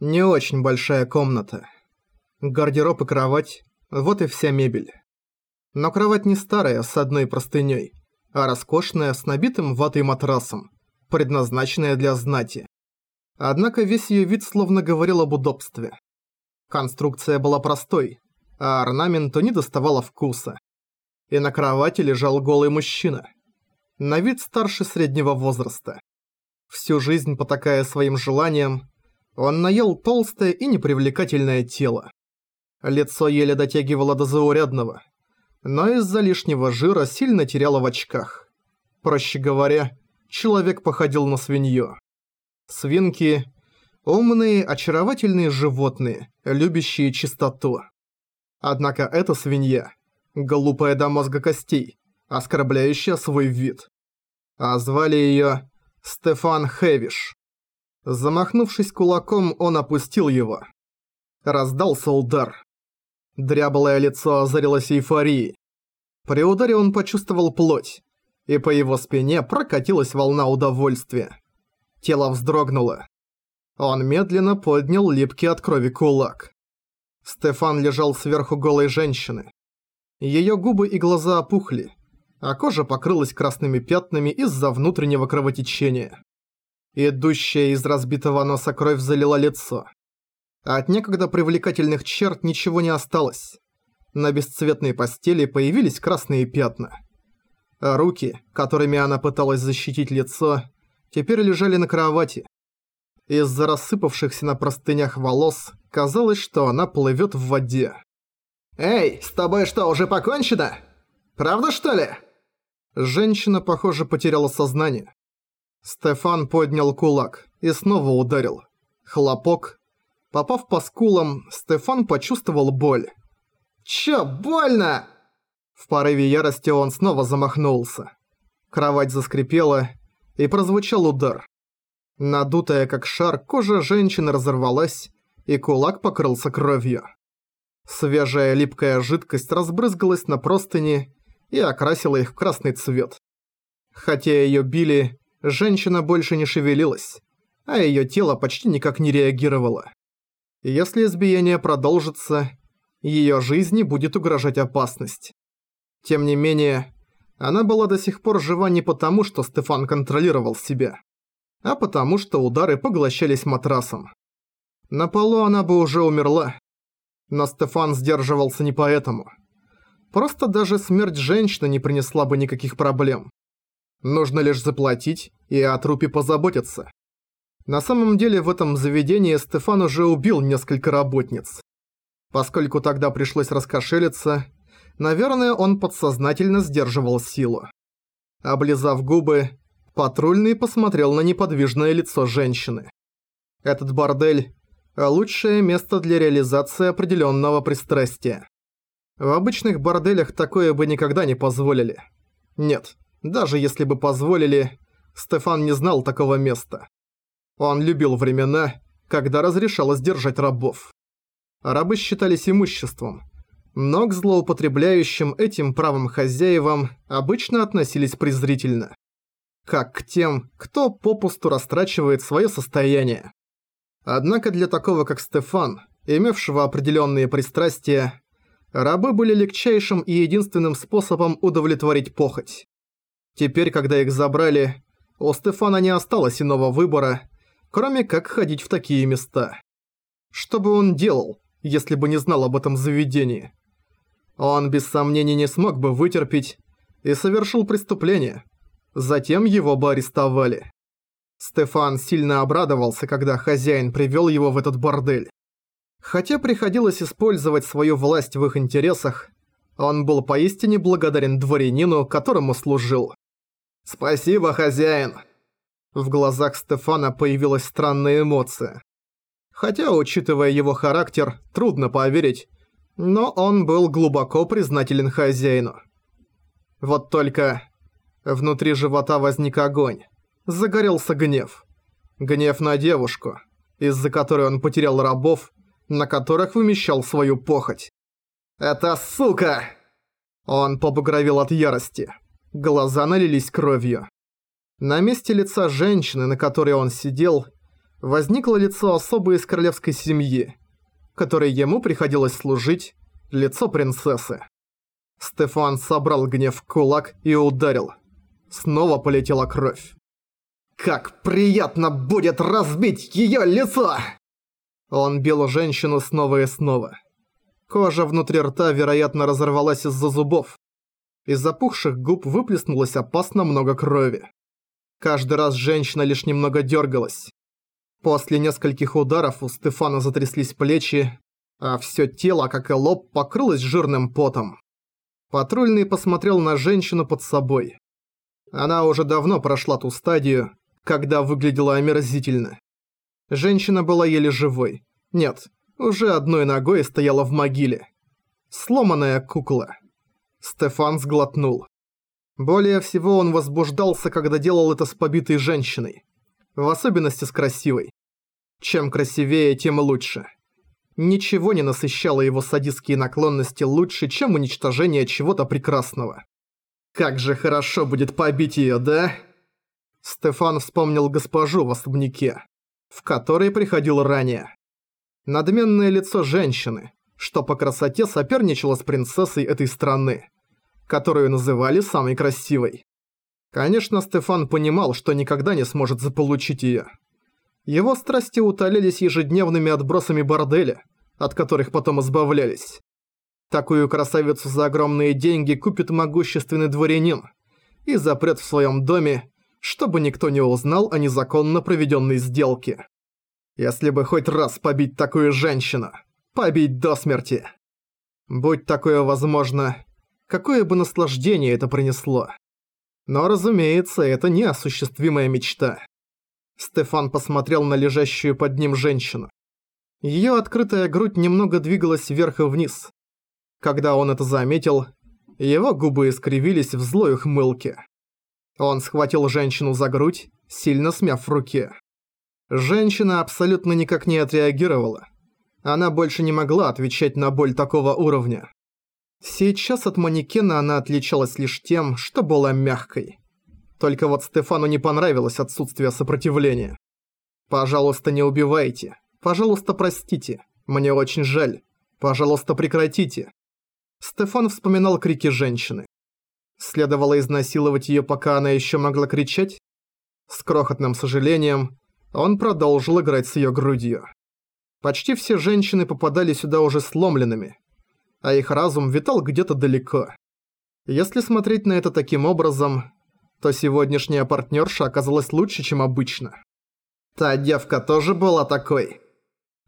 Не очень большая комната. Гардероб и кровать – вот и вся мебель. Но кровать не старая, с одной простыней, а роскошная, с набитым ватой матрасом, предназначенная для знати. Однако весь ее вид словно говорил об удобстве. Конструкция была простой, а орнаменту не доставало вкуса. И на кровати лежал голый мужчина. На вид старше среднего возраста. Всю жизнь потакая своим желаниям, он наел толстое и непривлекательное тело. Лицо еле дотягивало до заурядного, но из-за лишнего жира сильно теряло в очках. Проще говоря, человек походил на свинью. Свинки – умные, очаровательные животные, любящие чистоту. Однако эта свинья – глупая до мозга костей, оскорбляющая свой вид. А звали её Стефан Хевиш. Замахнувшись кулаком, он опустил его. Раздался удар. Дряблое лицо озарилось эйфорией. При ударе он почувствовал плоть, и по его спине прокатилась волна удовольствия. Тело вздрогнуло. Он медленно поднял липкий от крови кулак. Стефан лежал сверху голой женщины. Её губы и глаза опухли, а кожа покрылась красными пятнами из-за внутреннего кровотечения. Идущая из разбитого носа кровь залила лицо. От некогда привлекательных черт ничего не осталось. На бесцветной постели появились красные пятна. А руки, которыми она пыталась защитить лицо, теперь лежали на кровати. Из-за рассыпавшихся на простынях волос казалось, что она плывет в воде. «Эй, с тобой что, уже покончено? Правда, что ли?» Женщина, похоже, потеряла сознание. Стефан поднял кулак и снова ударил. Хлопок. Попав по скулам, Стефан почувствовал боль. «Чё, больно?» В порыве ярости он снова замахнулся. Кровать заскрипела, и прозвучал удар. Надутая как шар, кожа женщины разорвалась, и кулак покрылся кровью. Свежая липкая жидкость разбрызгалась на простыни и окрасила их в красный цвет. Хотя её били, женщина больше не шевелилась, а её тело почти никак не реагировало. Если избиение продолжится, её жизни будет угрожать опасность. Тем не менее, она была до сих пор жива не потому, что Стефан контролировал себя, а потому что удары поглощались матрасом. На полу она бы уже умерла, но Стефан сдерживался не поэтому. Просто даже смерть женщины не принесла бы никаких проблем. Нужно лишь заплатить и о трупе позаботиться. На самом деле в этом заведении Стефан уже убил несколько работниц. Поскольку тогда пришлось раскошелиться, наверное, он подсознательно сдерживал силу. Облизав губы, патрульный посмотрел на неподвижное лицо женщины. Этот бордель – лучшее место для реализации определенного пристрастия. В обычных борделях такое бы никогда не позволили. Нет, даже если бы позволили, Стефан не знал такого места. Он любил времена, когда разрешалось держать рабов. Рабы считались имуществом, но к злоупотребляющим этим правом хозяевам обычно относились презрительно. Как к тем, кто попусту растрачивает свое состояние. Однако для такого как Стефан, имевшего определенные пристрастия, рабы были легчайшим и единственным способом удовлетворить похоть. Теперь, когда их забрали, у Стефана не осталось иного выбора, кроме как ходить в такие места. Что бы он делал, если бы не знал об этом заведении? Он без сомнений не смог бы вытерпеть и совершил преступление. Затем его бы арестовали. Стефан сильно обрадовался, когда хозяин привел его в этот бордель. Хотя приходилось использовать свою власть в их интересах, он был поистине благодарен дворянину, которому служил. «Спасибо, хозяин!» В глазах Стефана появилась странная эмоция. Хотя, учитывая его характер, трудно поверить, но он был глубоко признателен хозяину. Вот только внутри живота возник огонь. Загорелся гнев. Гнев на девушку, из-за которой он потерял рабов, на которых вымещал свою похоть. «Это сука!» Он побагровил от ярости. Глаза налились кровью. На месте лица женщины, на которой он сидел, возникло лицо особой из королевской семьи, которой ему приходилось служить, лицо принцессы. Стефан собрал гнев в кулак и ударил. Снова полетела кровь. «Как приятно будет разбить её лицо!» Он бил женщину снова и снова. Кожа внутри рта, вероятно, разорвалась из-за зубов. Из запухших губ выплеснулось опасно много крови. Каждый раз женщина лишь немного дергалась. После нескольких ударов у Стефана затряслись плечи, а все тело, как и лоб, покрылось жирным потом. Патрульный посмотрел на женщину под собой. Она уже давно прошла ту стадию, когда выглядела омерзительно. Женщина была еле живой. Нет, уже одной ногой стояла в могиле. Сломанная кукла. Стефан сглотнул. Более всего он возбуждался, когда делал это с побитой женщиной. В особенности с красивой. Чем красивее, тем лучше. Ничего не насыщало его садистские наклонности лучше, чем уничтожение чего-то прекрасного. Как же хорошо будет побить её, да? Стефан вспомнил госпожу в особняке, в которой приходил ранее. Надменное лицо женщины, что по красоте соперничало с принцессой этой страны которую называли самой красивой. Конечно, Стефан понимал, что никогда не сможет заполучить её. Его страсти утолились ежедневными отбросами борделя, от которых потом избавлялись. Такую красавицу за огромные деньги купит могущественный дворянин и запрет в своем доме, чтобы никто не узнал о незаконно проведенной сделке. Если бы хоть раз побить такую женщину, побить до смерти. Будь такое возможно, какое бы наслаждение это принесло. Но, разумеется, это неосуществимая мечта. Стефан посмотрел на лежащую под ним женщину. Её открытая грудь немного двигалась вверх и вниз. Когда он это заметил, его губы искривились в злой ухмылке. Он схватил женщину за грудь, сильно смяв в руке. Женщина абсолютно никак не отреагировала. Она больше не могла отвечать на боль такого уровня. Сейчас от манекена она отличалась лишь тем, что была мягкой. Только вот Стефану не понравилось отсутствие сопротивления. «Пожалуйста, не убивайте. Пожалуйста, простите. Мне очень жаль. Пожалуйста, прекратите». Стефан вспоминал крики женщины. Следовало изнасиловать её, пока она ещё могла кричать? С крохотным сожалением, он продолжил играть с её грудью. Почти все женщины попадали сюда уже сломленными, а их разум витал где-то далеко. Если смотреть на это таким образом, то сегодняшняя партнерша оказалась лучше, чем обычно. Та девка тоже была такой.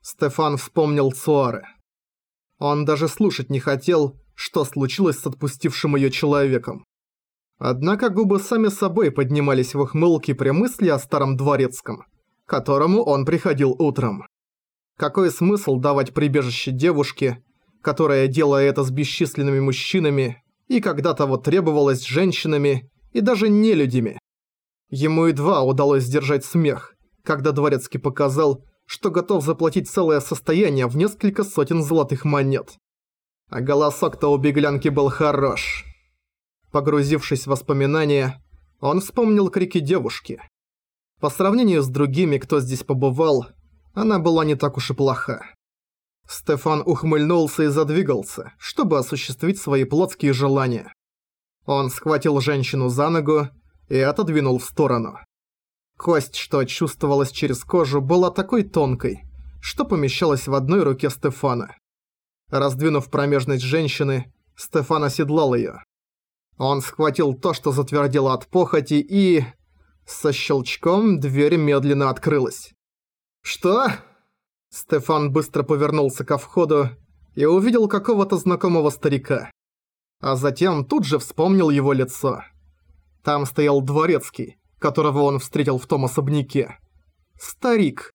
Стефан вспомнил Цуаре. Он даже слушать не хотел, что случилось с отпустившим ее человеком. Однако губы сами собой поднимались в ухмылке при мысли о старом дворецком, которому он приходил утром. Какой смысл давать прибежище девушке, которая делала это с бесчисленными мужчинами и когда-то вот требовалась женщинами и даже нелюдями. Ему едва удалось сдержать смех, когда Дворецкий показал, что готов заплатить целое состояние в несколько сотен золотых монет. А голосок-то у беглянки был хорош. Погрузившись в воспоминания, он вспомнил крики девушки. По сравнению с другими, кто здесь побывал, она была не так уж и плоха. Стефан ухмыльнулся и задвигался, чтобы осуществить свои плотские желания. Он схватил женщину за ногу и отодвинул в сторону. Кость, что чувствовалась через кожу, была такой тонкой, что помещалась в одной руке Стефана. Раздвинув промежность женщины, Стефан оседлал её. Он схватил то, что затвердело от похоти, и... Со щелчком дверь медленно открылась. «Что?» Стефан быстро повернулся ко входу и увидел какого-то знакомого старика. А затем тут же вспомнил его лицо. Там стоял дворецкий, которого он встретил в том особняке. Старик.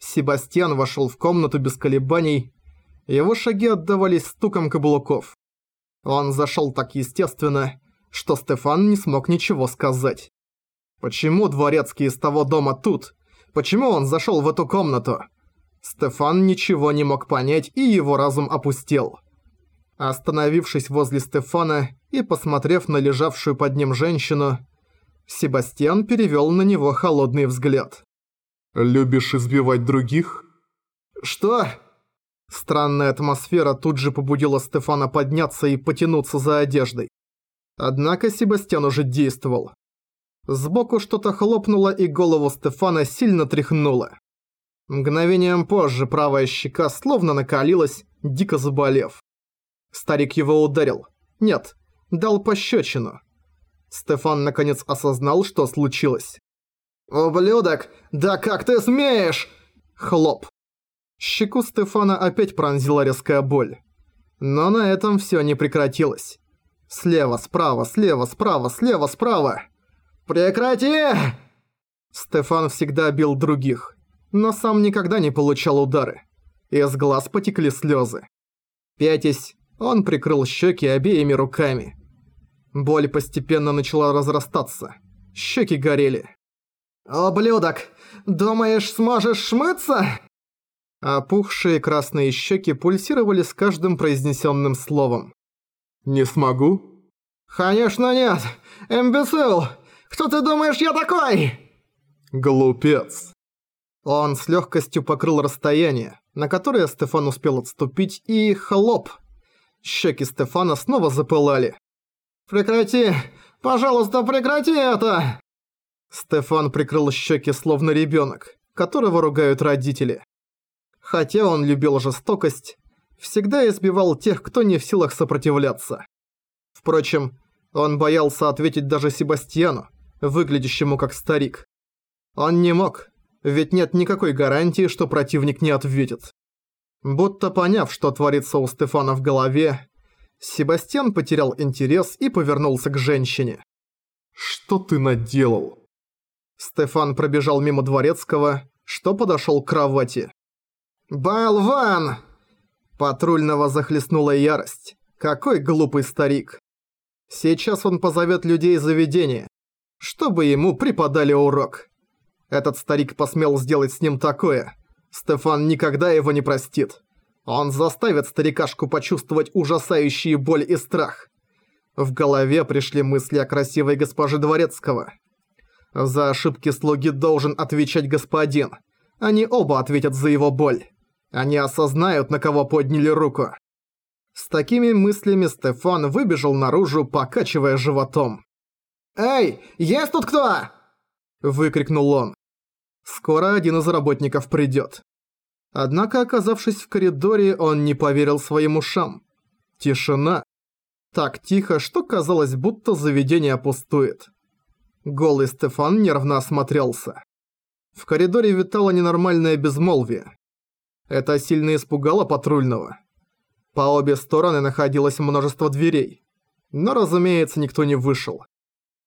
Себастьян вошел в комнату без колебаний, его шаги отдавались стуком каблуков. Он зашел так естественно, что Стефан не смог ничего сказать. Почему дворецкий из того дома тут? Почему он зашел в эту комнату? Стефан ничего не мог понять, и его разум опустел. Остановившись возле Стефана и посмотрев на лежавшую под ним женщину, Себастьян перевёл на него холодный взгляд. «Любишь избивать других?» «Что?» Странная атмосфера тут же побудила Стефана подняться и потянуться за одеждой. Однако Себастьян уже действовал. Сбоку что-то хлопнуло и голову Стефана сильно тряхнуло. Мгновением позже правая щека словно накалилась, дико заболев. Старик его ударил. Нет, дал пощечину. Стефан наконец осознал, что случилось. «Ублюдок! Да как ты смеешь?» Хлоп. Щеку Стефана опять пронзила резкая боль. Но на этом всё не прекратилось. Слева, справа, слева, справа, слева, справа. «Прекрати!» Стефан всегда бил других, но сам никогда не получал удары. Из глаз потекли слезы. Пятясь, он прикрыл щеки обеими руками. Боль постепенно начала разрастаться. Щеки горели. «Ублюдок! Думаешь, сможешь шмыться?» Опухшие красные щеки пульсировали с каждым произнесенным словом. «Не смогу?» «Конечно нет! Имбецил! Кто ты думаешь, я такой?» «Глупец!» Он с легкостью покрыл расстояние, на которое Стефан успел отступить, и хлоп. Щеки Стефана снова запылали. «Прекрати! Пожалуйста, прекрати это!» Стефан прикрыл щеки словно ребенок, которого ругают родители. Хотя он любил жестокость, всегда избивал тех, кто не в силах сопротивляться. Впрочем, он боялся ответить даже Себастьяну, выглядящему как старик. Он не мог, ведь нет никакой гарантии, что противник не ответит. Будто поняв, что творится у Стефана в голове, Себастьян потерял интерес и повернулся к женщине. «Что ты наделал?» Стефан пробежал мимо дворецкого, что подошел к кровати. «Болван!» Патрульного захлестнула ярость. Какой глупый старик. Сейчас он позовет людей заведения, чтобы ему преподали урок. Этот старик посмел сделать с ним такое. Стефан никогда его не простит. Он заставит старикашку почувствовать ужасающие боль и страх. В голове пришли мысли о красивой госпоже Дворецкого. За ошибки слуги должен отвечать господин. Они оба ответят за его боль. Они осознают, на кого подняли руку. С такими мыслями Стефан выбежал наружу, покачивая животом. «Эй, есть тут кто?» Выкрикнул он. Скоро один из работников придет. Однако, оказавшись в коридоре, он не поверил своим ушам. Тишина. Так тихо, что казалось, будто заведение пустует. Голый Стефан нервно осмотрелся. В коридоре витало ненормальное безмолвие. Это сильно испугало патрульного. По обе стороны находилось множество дверей. Но, разумеется, никто не вышел.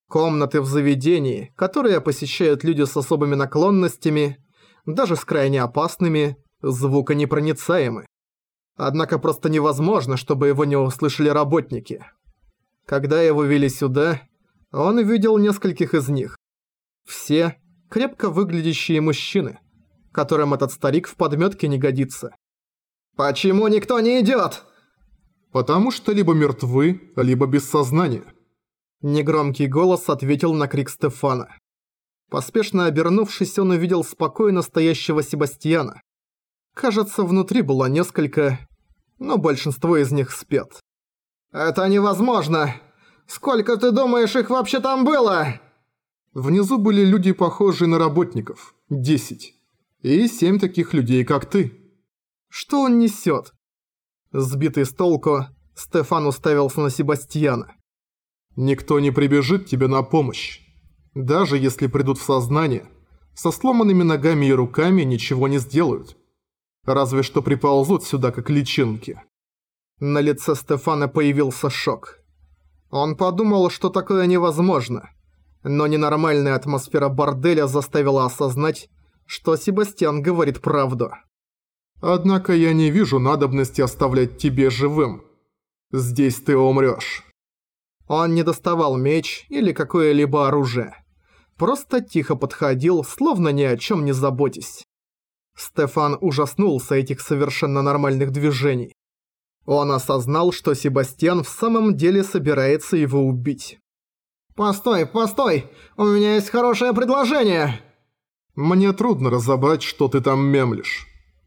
Комнаты в заведении, которые посещают люди с особыми наклонностями, даже с крайне опасными, звуконепроницаемы. Однако просто невозможно, чтобы его не услышали работники. Когда его вели сюда, он видел нескольких из них. Все крепко выглядящие мужчины, которым этот старик в подметке не годится. «Почему никто не идёт?» «Потому что либо мертвы, либо без сознания». Негромкий голос ответил на крик Стефана. Поспешно обернувшись, он увидел спокойно стоящего Себастьяна. Кажется, внутри было несколько, но большинство из них спят. «Это невозможно! Сколько ты думаешь, их вообще там было?» Внизу были люди, похожие на работников. Десять. И семь таких людей, как ты. Что он несет? Сбитый с толку, Стефан уставился на Себастьяна. Никто не прибежит тебе на помощь. Даже если придут в сознание, со сломанными ногами и руками ничего не сделают. Разве что приползут сюда как личинки. На лице Стефана появился шок. Он подумал, что такое невозможно. Но ненормальная атмосфера борделя заставила осознать, что Себастьян говорит правду. «Однако я не вижу надобности оставлять тебе живым. Здесь ты умрёшь». Он не доставал меч или какое-либо оружие. Просто тихо подходил, словно ни о чём не заботясь. Стефан ужаснулся этих совершенно нормальных движений. Он осознал, что Себастьян в самом деле собирается его убить. «Постой, постой! У меня есть хорошее предложение!» Мне трудно разобрать, что ты там мемлишь.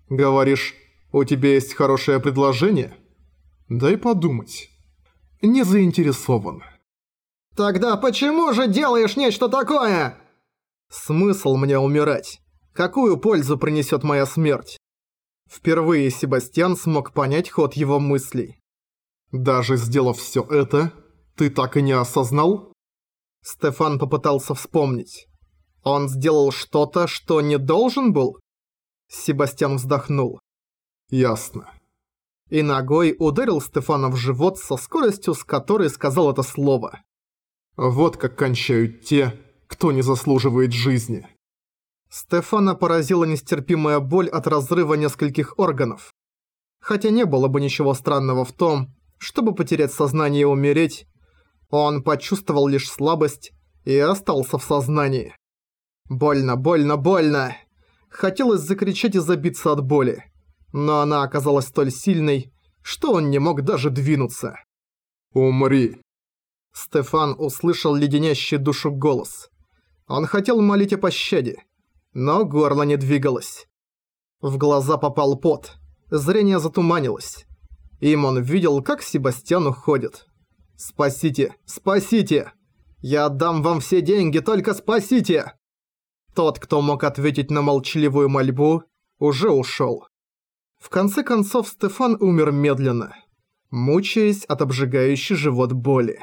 Говоришь, у тебя есть хорошее предложение? Дай подумать. Не заинтересован. Тогда почему же делаешь нечто такое? Смысл мне умирать? Какую пользу принесет моя смерть? Впервые Себастьян смог понять ход его мыслей. Даже сделав все это, ты так и не осознал? Стефан попытался вспомнить. Он сделал что-то, что не должен был? Себастьян вздохнул. Ясно. И ногой ударил Стефана в живот со скоростью, с которой сказал это слово. Вот как кончают те, кто не заслуживает жизни. Стефана поразила нестерпимая боль от разрыва нескольких органов. Хотя не было бы ничего странного в том, чтобы потерять сознание и умереть, он почувствовал лишь слабость и остался в сознании. Больно, больно, больно. Хотелось закричать и забиться от боли, но она оказалась столь сильной, что он не мог даже двинуться. «Умри!» Стефан услышал леденящий душу голос. Он хотел молить о пощаде, но горло не двигалось. В глаза попал пот, зрение затуманилось. Им он видел, как Себастьян уходит. «Спасите! Спасите! Я отдам вам все деньги, только спасите!» Тот, кто мог ответить на молчаливую мольбу, уже ушел. В конце концов Стефан умер медленно, мучаясь от обжигающей живот боли.